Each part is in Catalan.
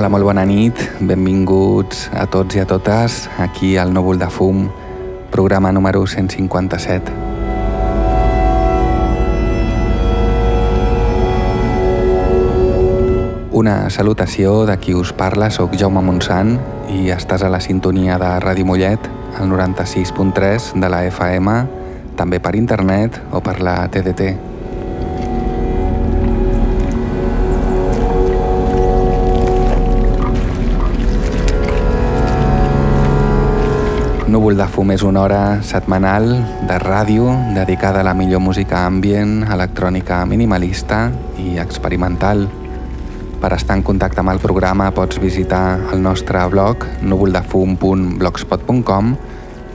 Hola, molt bona nit, benvinguts a tots i a totes aquí al Núvol de Fum, programa número 157. Una salutació de qui us parla, sóc Jaume Montsant i estàs a la sintonia de Ràdio Mollet, al 96.3 de la FM, també per internet o per la TDT. Núvol de fum és una hora setmanal de ràdio dedicada a la millor música ambient, electrònica minimalista i experimental. Per estar en contacte amb el programa pots visitar el nostre blog núvoldefum.blogspot.com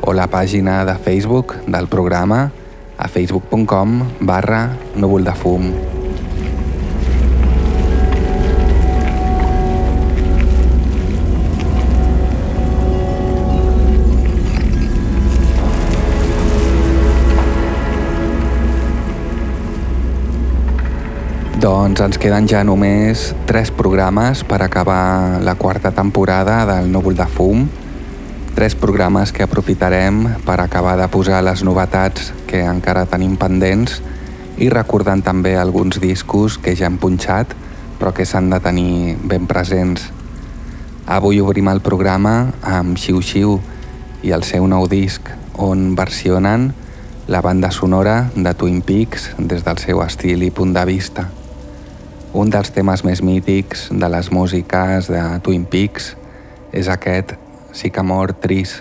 o la pàgina de Facebook del programa a facebook.com barra núvoldefum. Doncs ens queden ja només tres programes per acabar la quarta temporada del Núvol de Fum. Tres programes que aprofitarem per acabar de posar les novetats que encara tenim pendents i recordant també alguns discos que ja hem punxat però que s'han de tenir ben presents. Avui obrim el programa amb Xiu Xiu i el seu nou disc on versionen la banda sonora de Twin Peaks des del seu estil i punt de vista. Un dels temes més mítics de les músiques de Twin Peaks és aquest Sycamore Trees.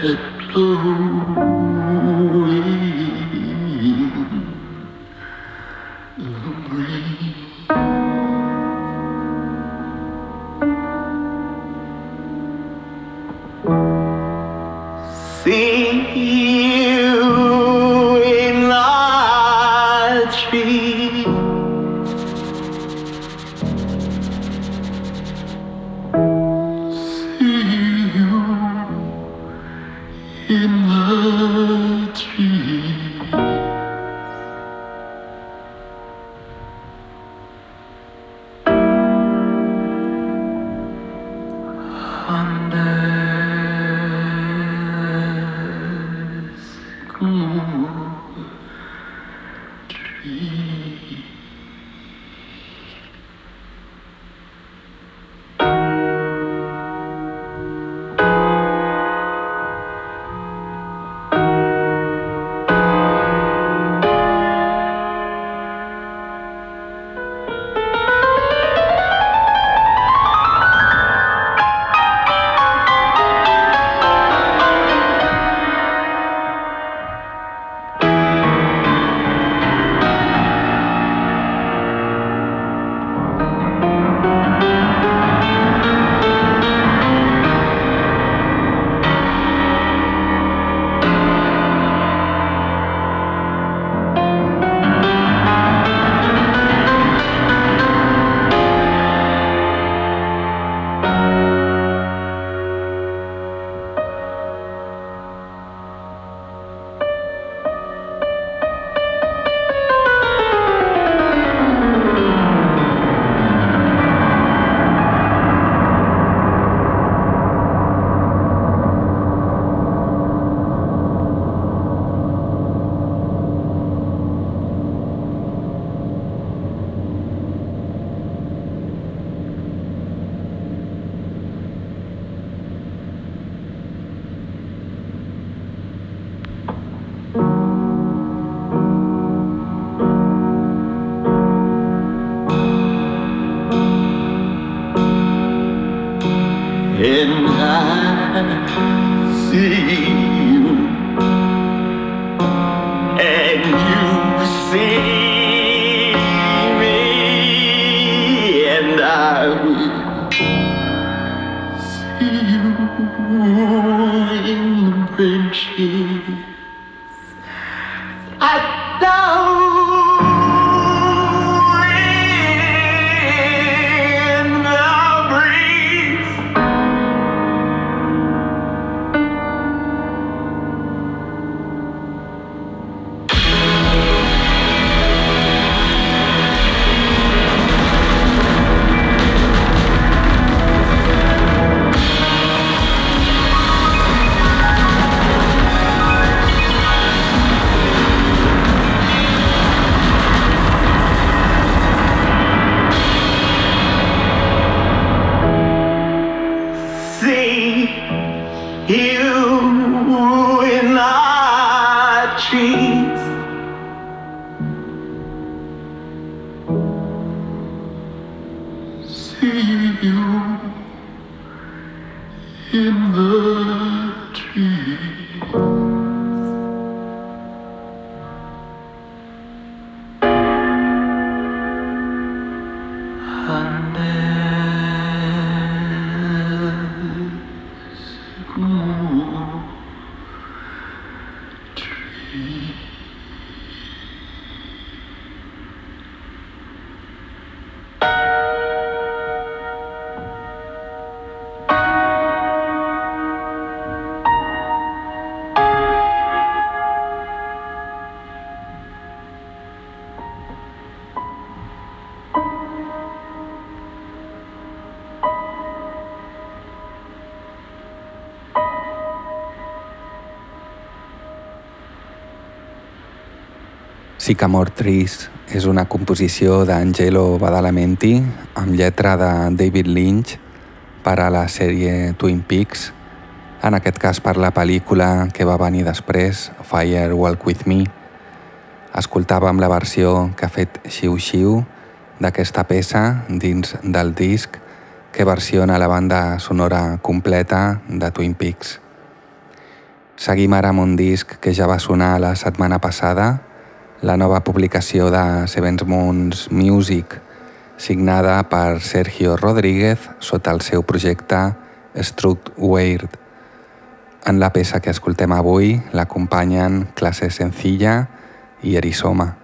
take away the. see you in the tree. Sycamore Trees és una composició d'Angelo Badalamenti amb lletra de David Lynch per a la sèrie Twin Peaks, en aquest cas per la pel·lícula que va venir després, Fire Walk With Me. Escoltàvem la versió que ha fet Xiu Xiu d'aquesta peça dins del disc que versiona la banda sonora completa de Twin Peaks. Seguim ara amb un disc que ja va sonar la setmana passada, la nova publicació de Sevens Moons Music, signada per Sergio Rodríguez sota el seu projecte Struct Weird. En la peça que escoltem avui l'acompanyen Classe Sencilla i Erisoma.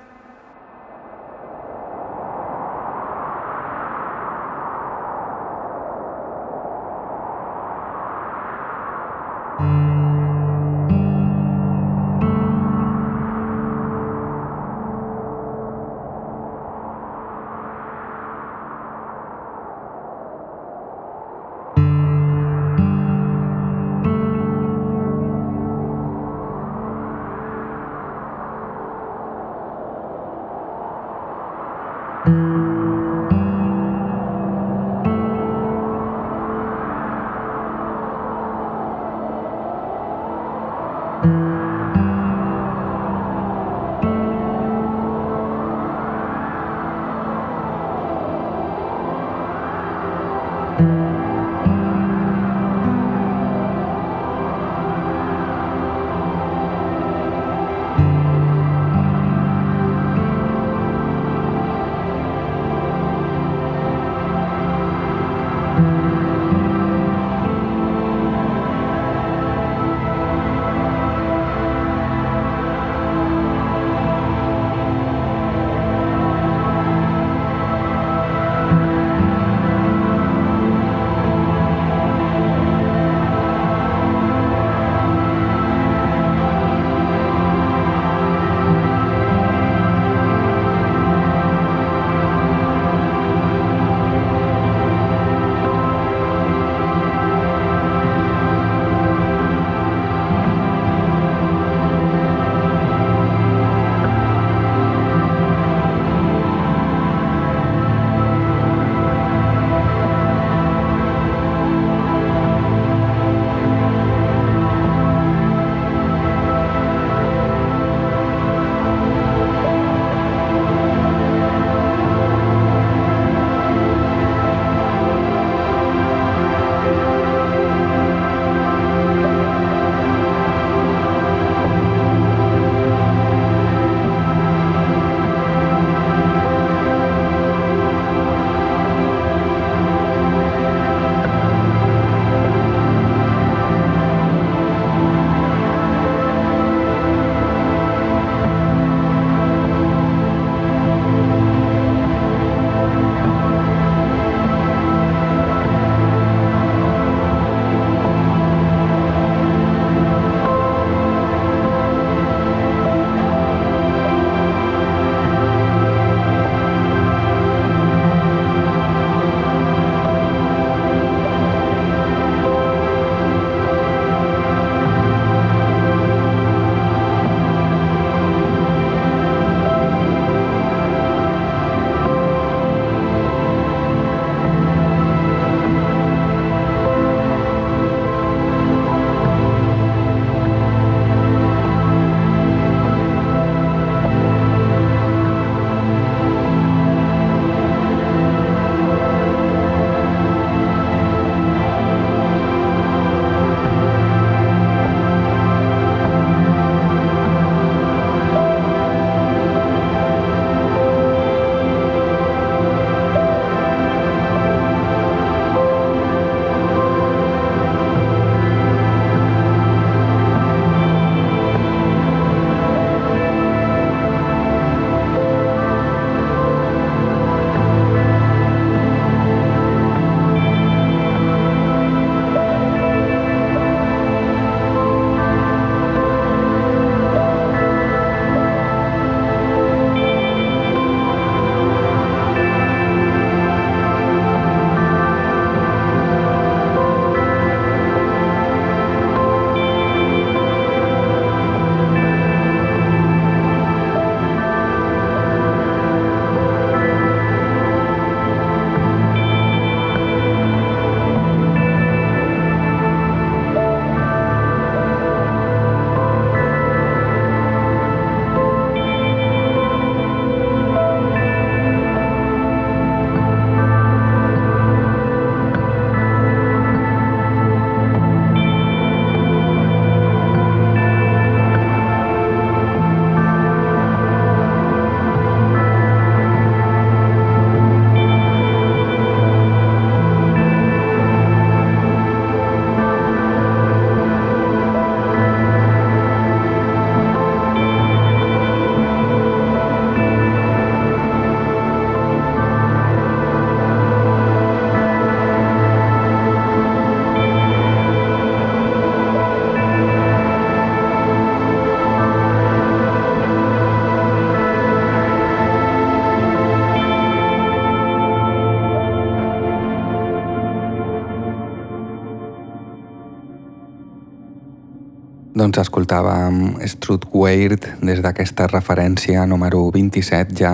Doncs escoltàvem Strut Weird des d'aquesta referència número 27 ja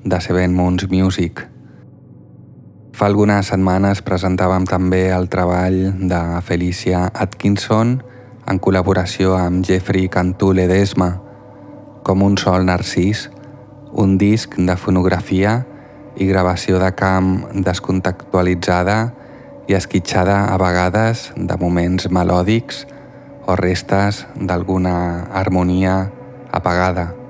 de Seven Moons Music. Fa algunes setmanes presentàvem també el treball de Felicia Atkinson en col·laboració amb Jeffrey Cantú Ledesma, com un sol narcís, un disc de fonografia i gravació de camp descontextualitzada i esquitxada a vegades de moments melòdics o restes d'alguna harmonia apagada.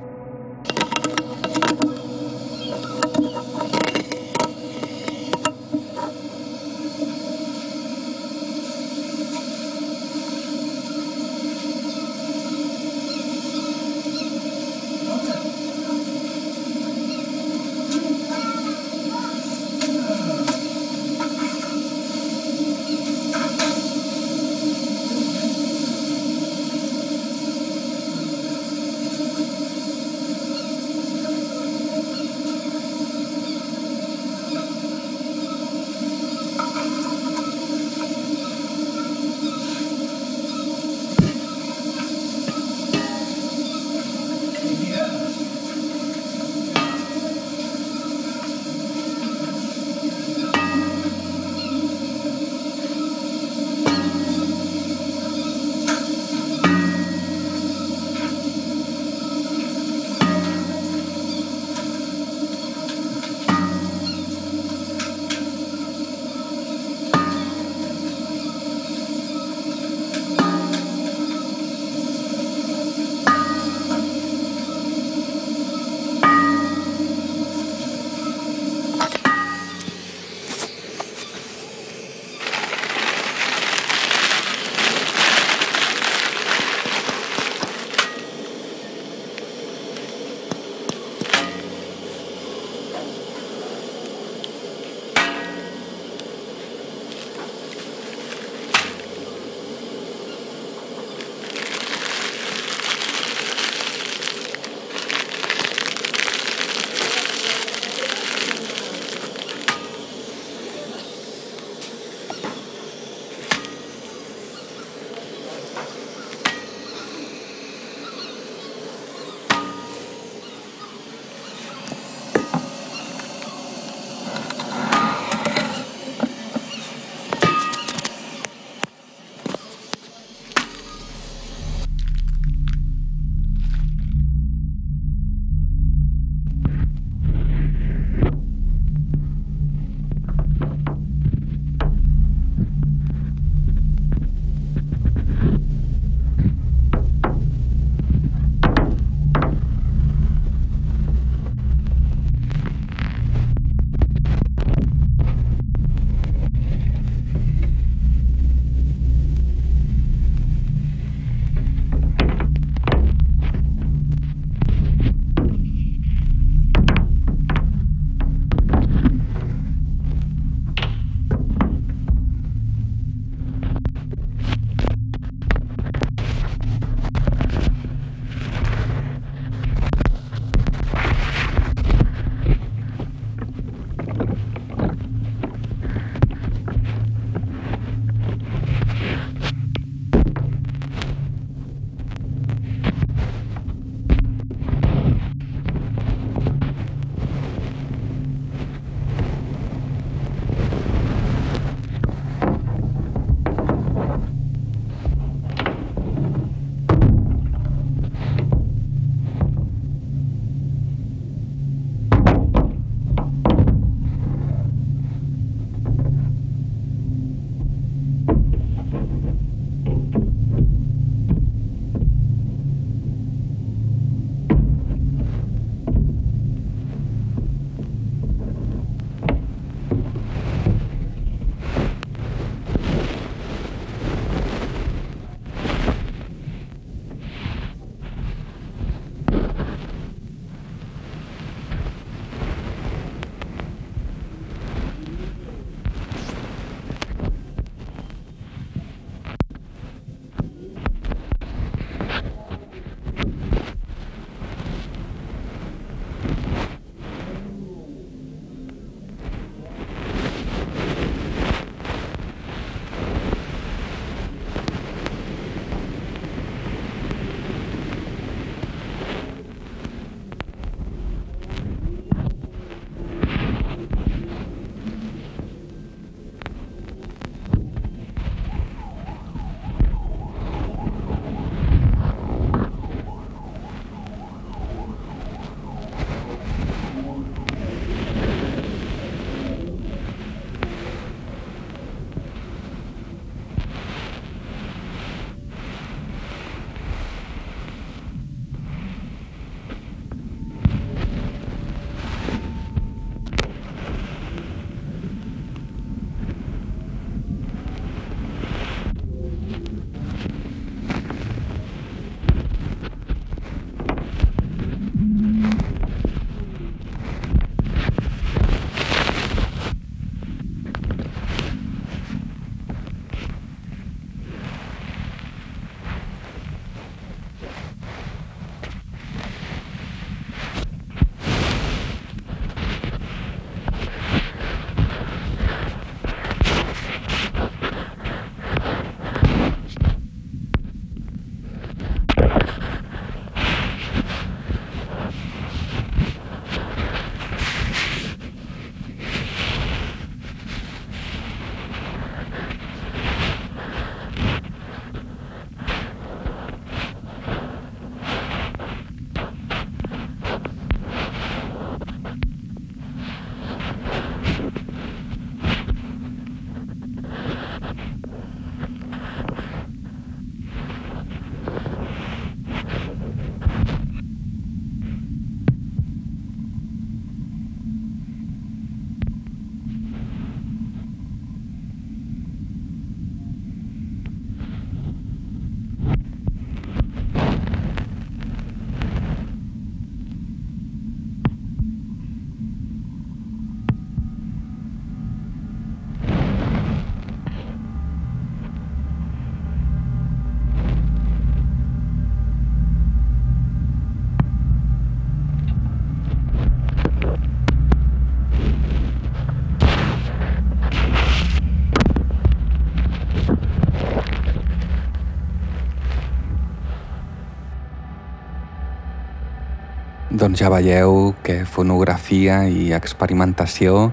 Doncs ja veieu que fonografia i experimentació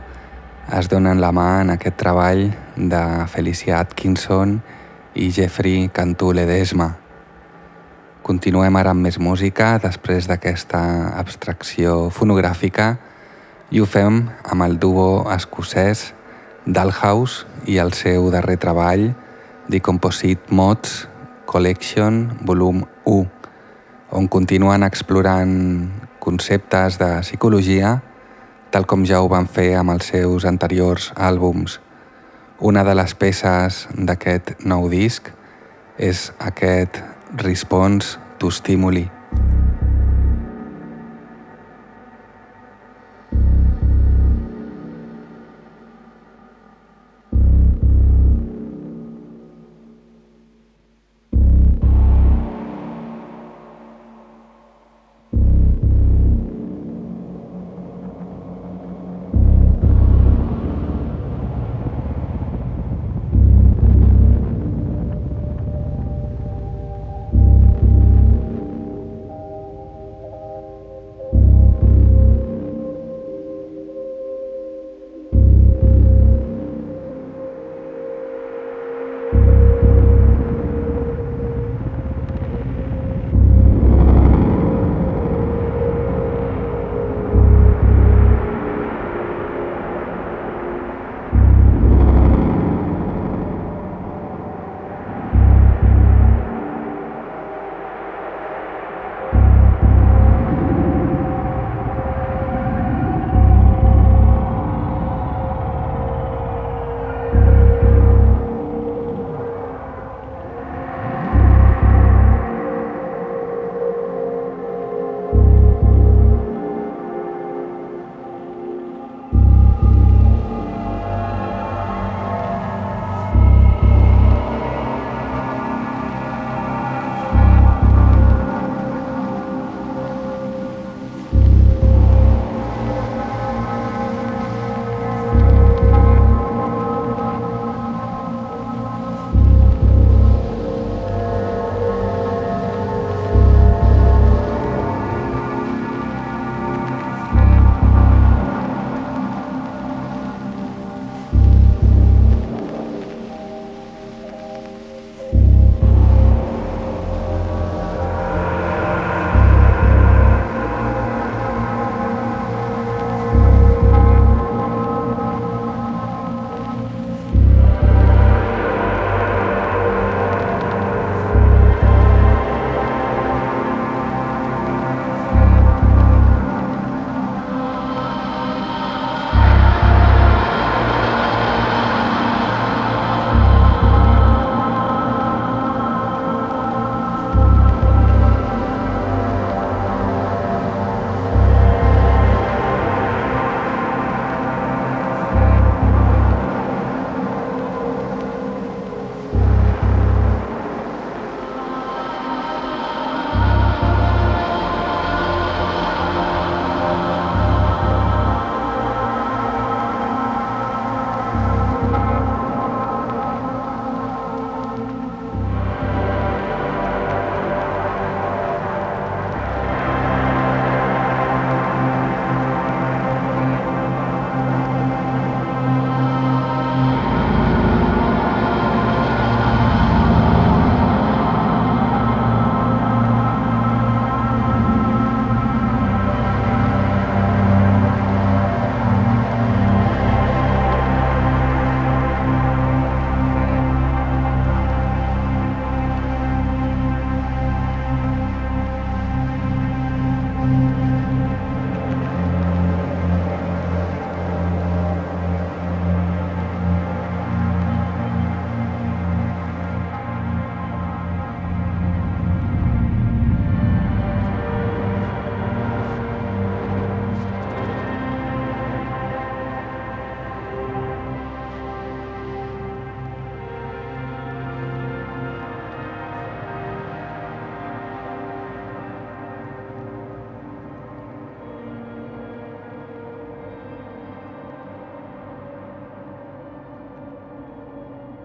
es donen la mà en aquest treball de Felicia Atkinson i Jeffrey Cantú Ledesma. Continuem ara amb més música després d'aquesta abstracció fonogràfica i ho fem amb el duo escocès Dalhouse i el seu darrer treball The Composite Mods Collection Volum 1 on continuen explorant conceptes de psicologia tal com ja ho van fer amb els seus anteriors àlbums. Una de les peces d'aquest nou disc és aquest Response to Stimuli.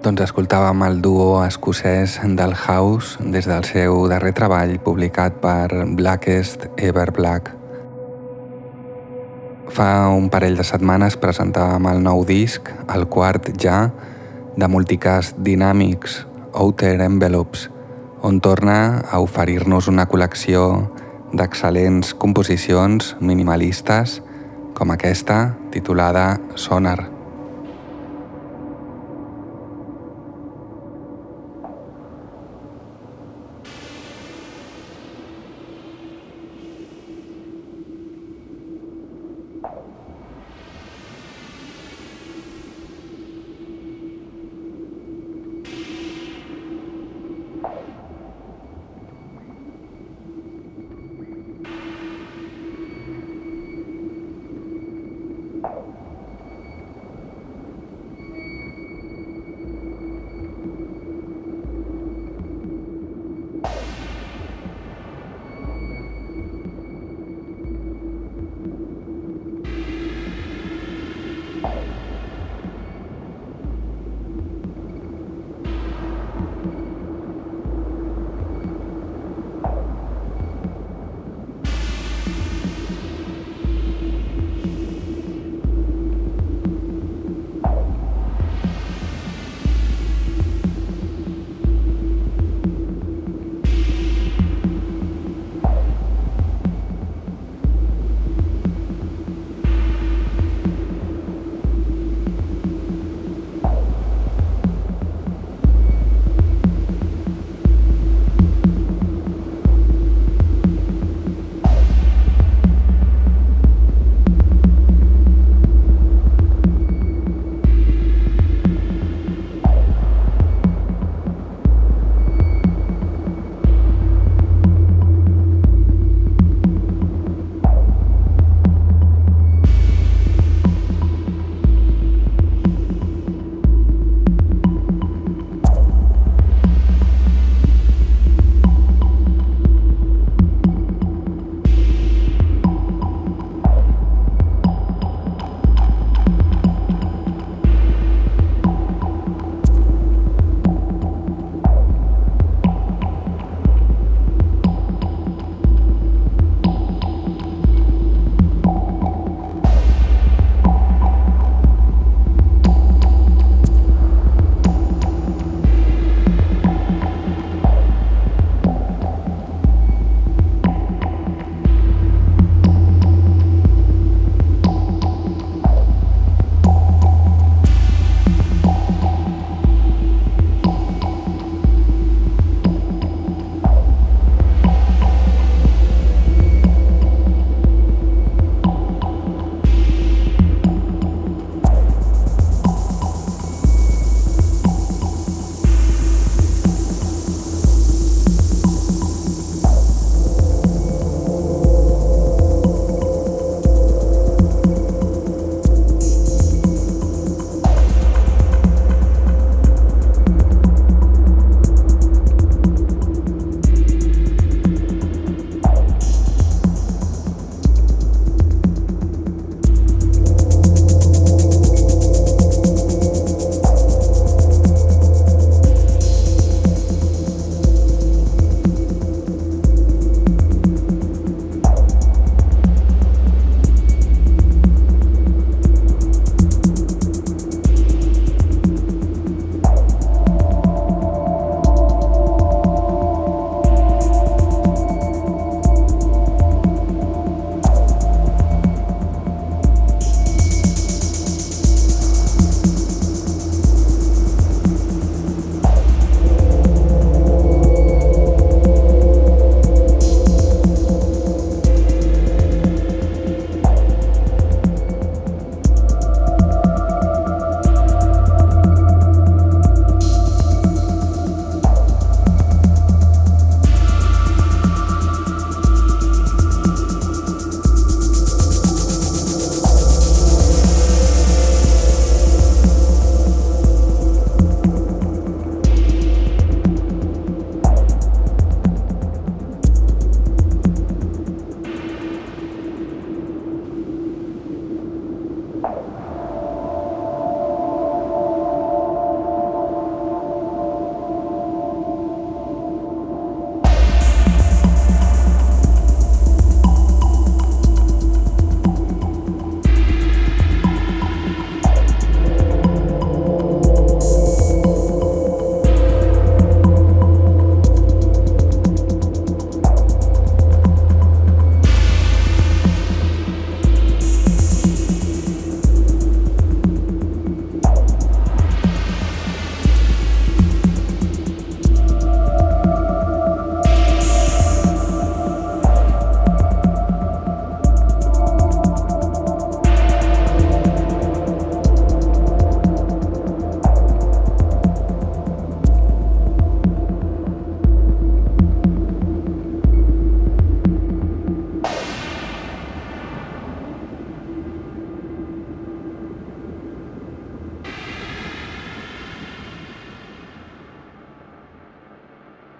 Doncs escoltàvem el duo escocès del House des del seu darrer treball publicat per Blackest Ever Black, Fa un parell de setmanes presentàvem el nou disc, el quart ja, de multicast dinàmics, Outer Envelopes, on torna a oferir-nos una col·lecció d'excel·lents composicions minimalistes com aquesta titulada Sonar.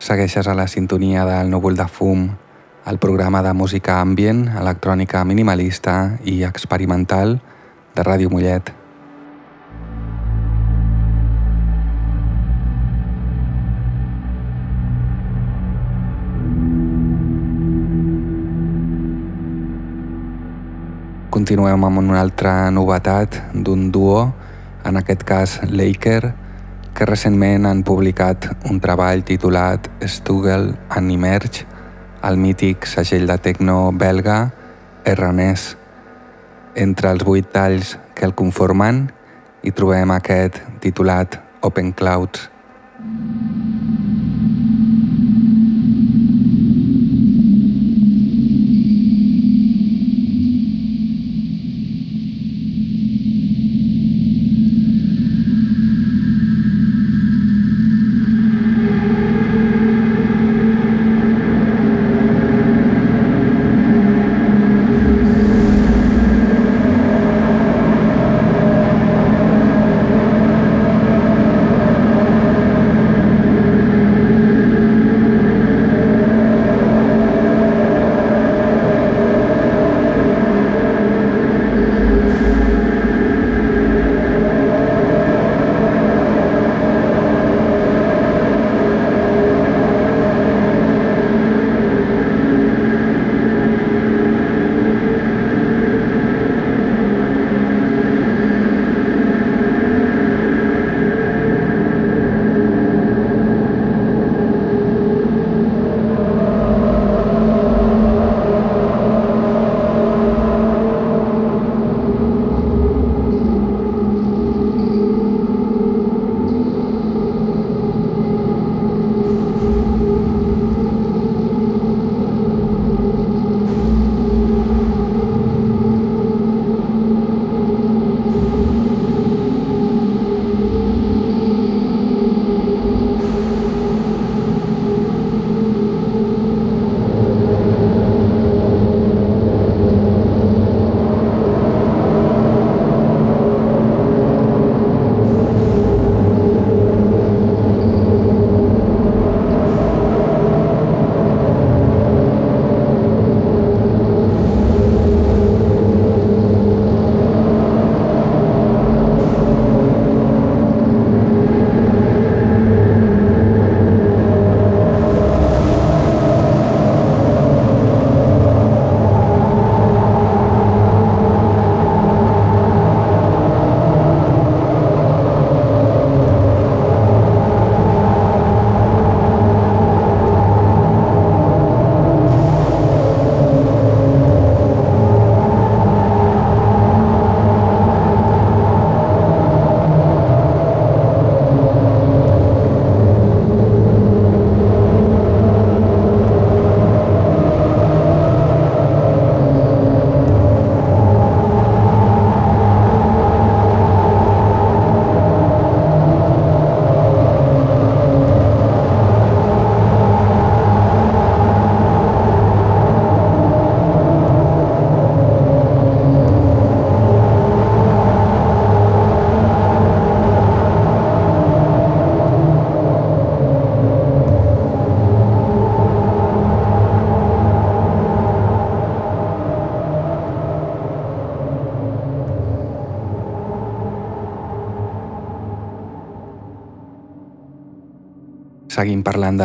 Segueixes a la sintonia del núvol de fum, el programa de música ambient, electrònica minimalista i experimental de Ràdio Mollet. Continuem amb una altra novetat d'un duo, en aquest cas Laker, que recentment han publicat un treball titulat Stugel and Emerge al mític segell de tecno belga Erranès. Entre els vuit talls que el conformen hi trobem aquest titulat Open Clouds. Seguim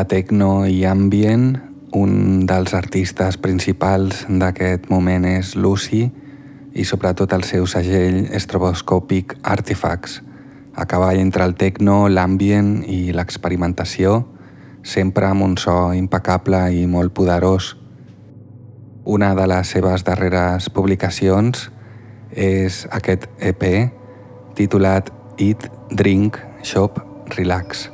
de techno i ambient. Un dels artistes principals d'aquest moment és Lucy i sobretot el seu segell estroboscòpic Artifacts, a cavall entre el techno, l'ambient i l'experimentació, sempre amb un so impecable i molt poderós. Una de les seves darreres publicacions és aquest EP titulat Eat, Drink, Shop, Relax.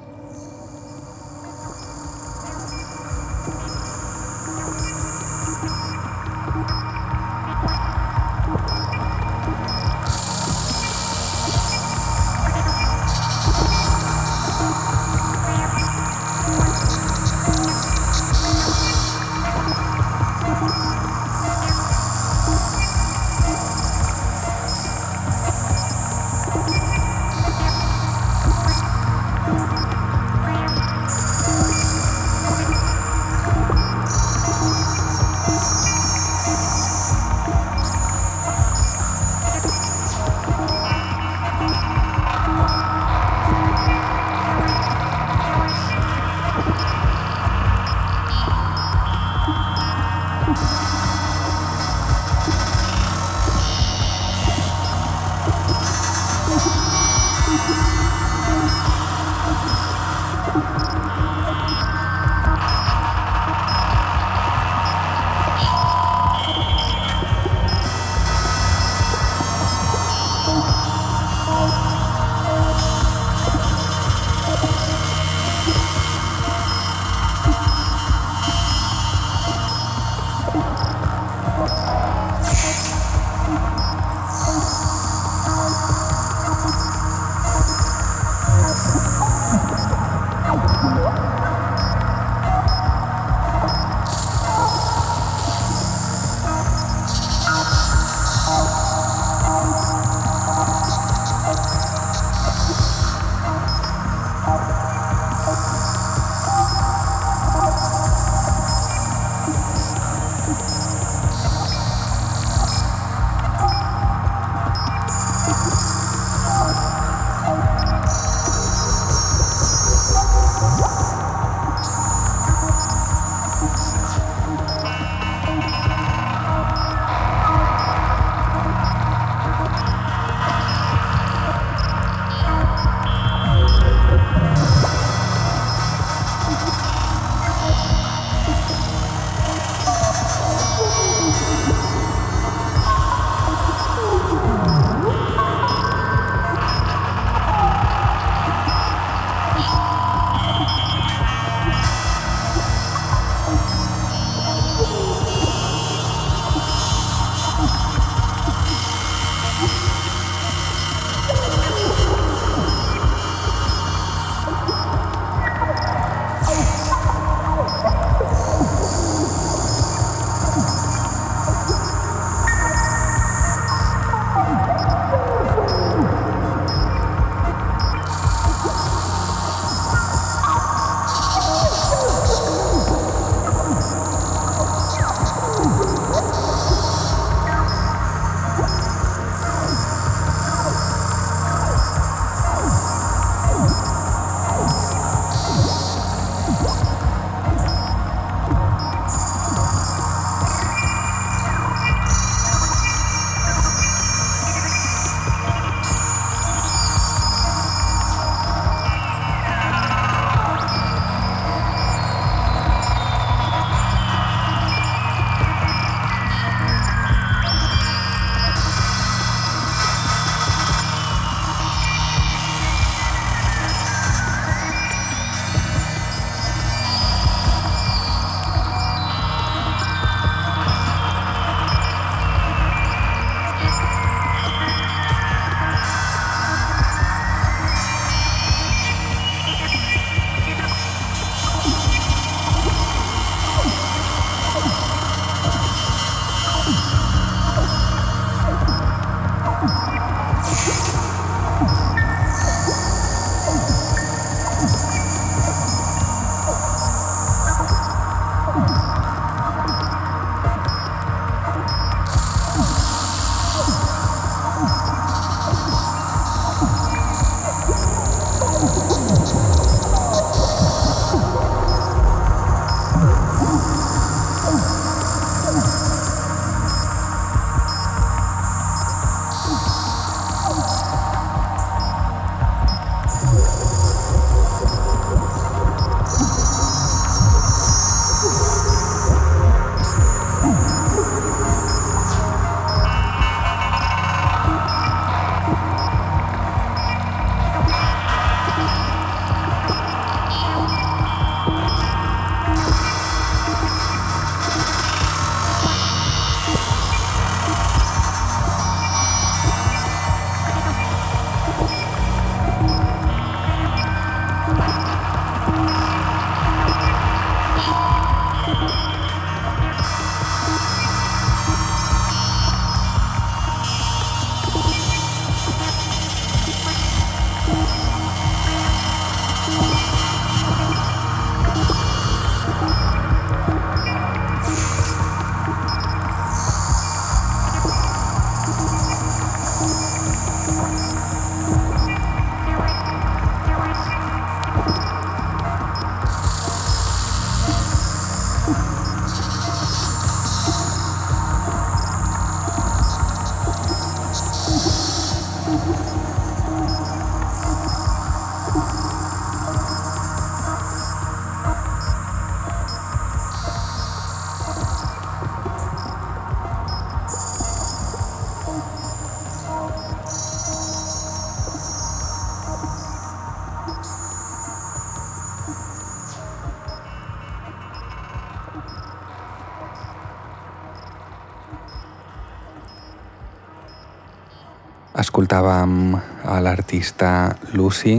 Escoltàvem a l'artista Lucy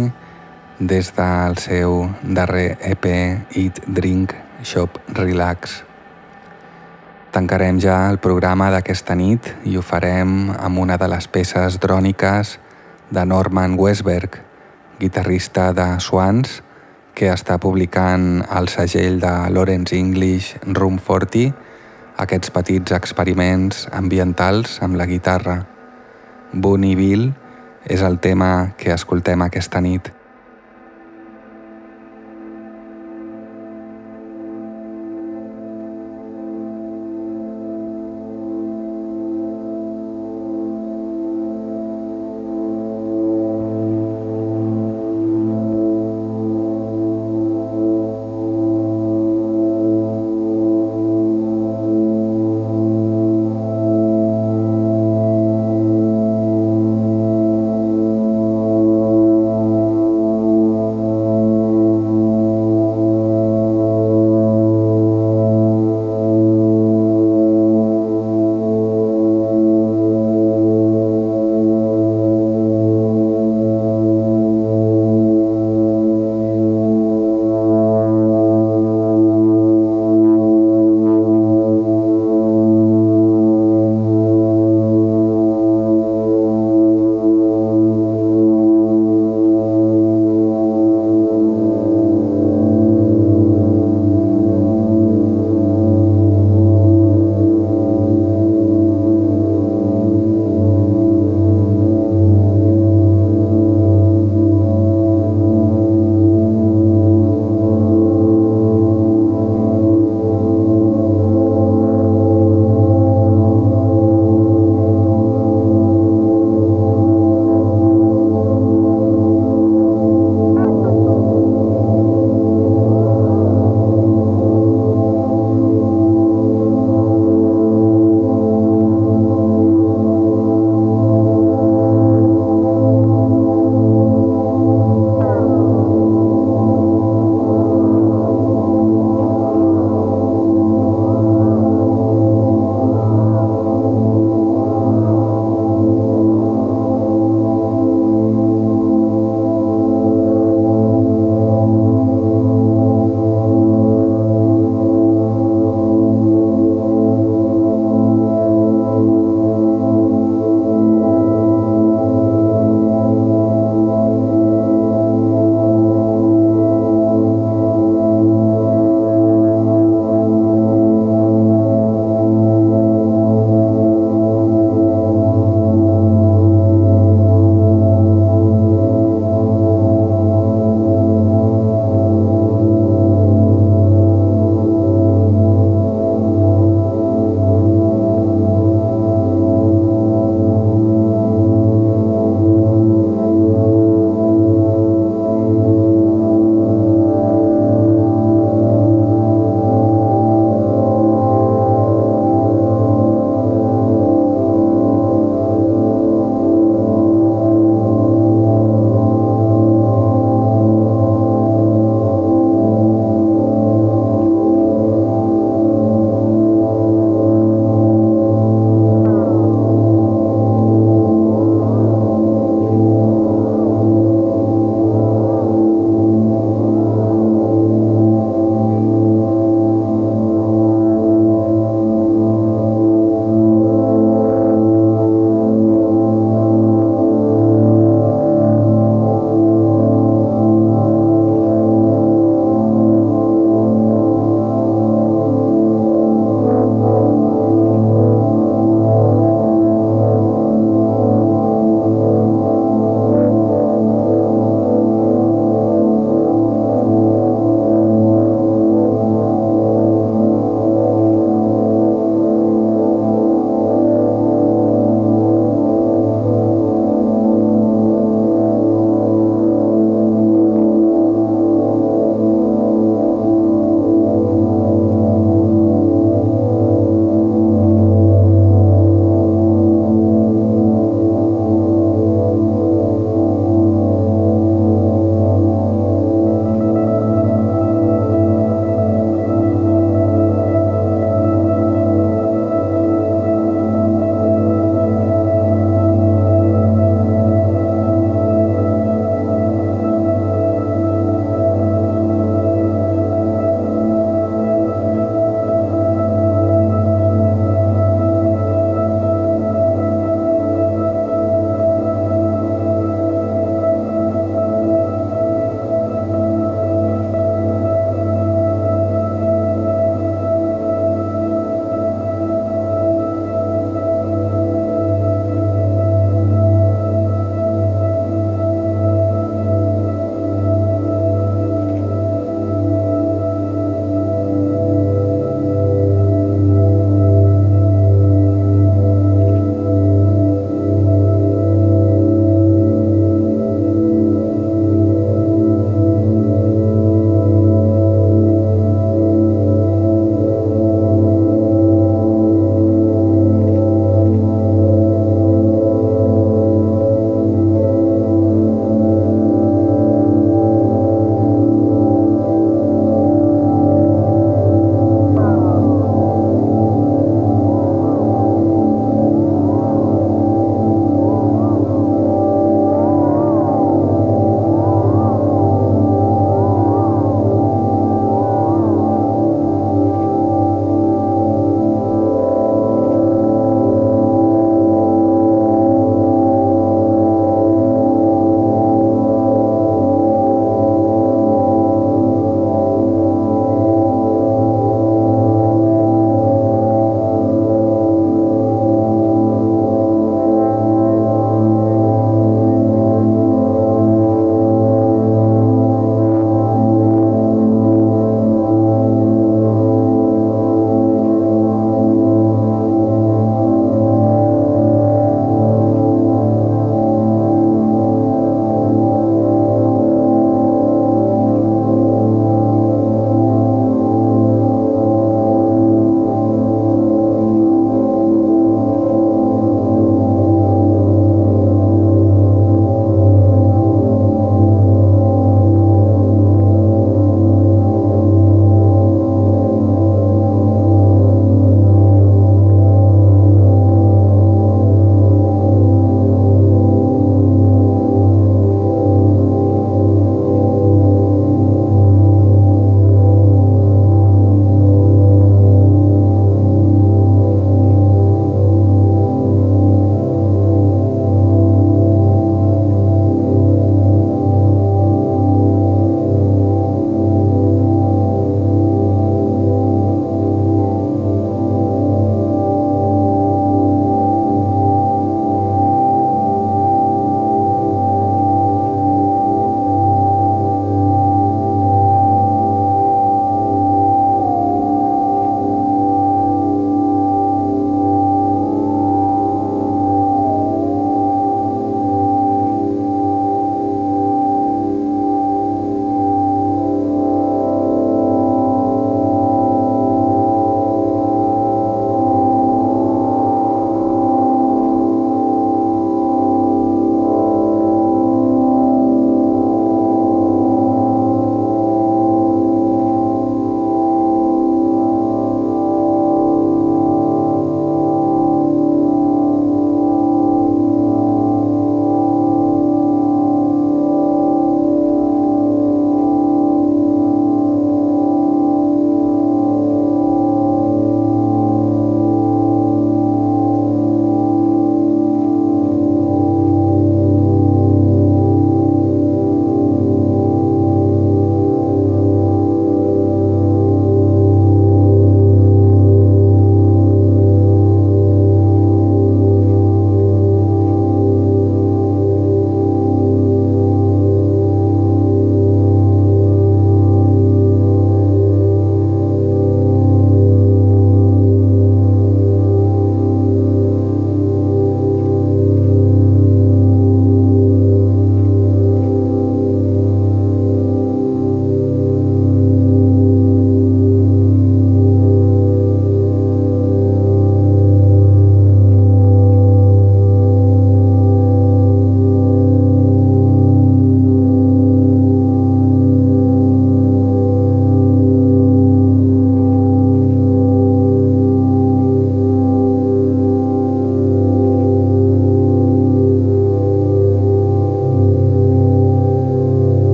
des del seu darrer EP Eat, Drink, Shop, Relax. Tancarem ja el programa d'aquesta nit i ho farem amb una de les peces dròniques de Norman Westberg, guitarrista de Swans, que està publicant el segell de Lawrence English Room 40 aquests petits experiments ambientals amb la guitarra. Bonneville és el tema que escoltem aquesta nit.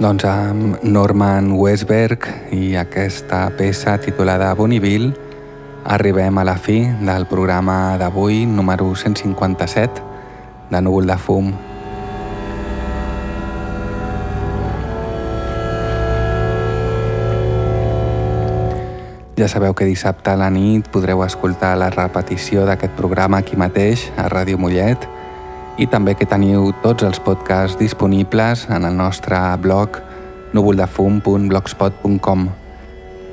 Doncs amb Norman Westberg i aquesta peça titulada Bonneville arribem a la fi del programa d'avui número 157 de Núvol de Fum. Ja sabeu que dissabte a la nit podreu escoltar la repetició d'aquest programa aquí mateix, a Ràdio Mollet, i també que teniu tots els podcasts disponibles en el nostre blog núvoldefum.blogspot.com.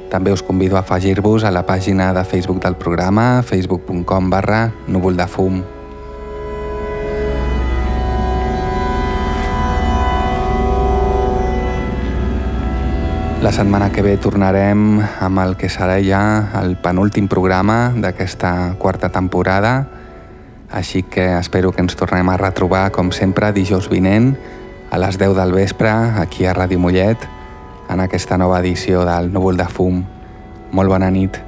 També us convido a afegir-vos a la pàgina de Facebook del programa, facebook.com barra núvoldefum.com. La setmana que ve tornarem amb el que serà ja el penúltim programa d'aquesta quarta temporada, així que espero que ens tornem a retrobar, com sempre, dijous vinent, a les 10 del vespre, aquí a Ràdio Mollet, en aquesta nova edició del Núvol de Fum. Molt bona nit.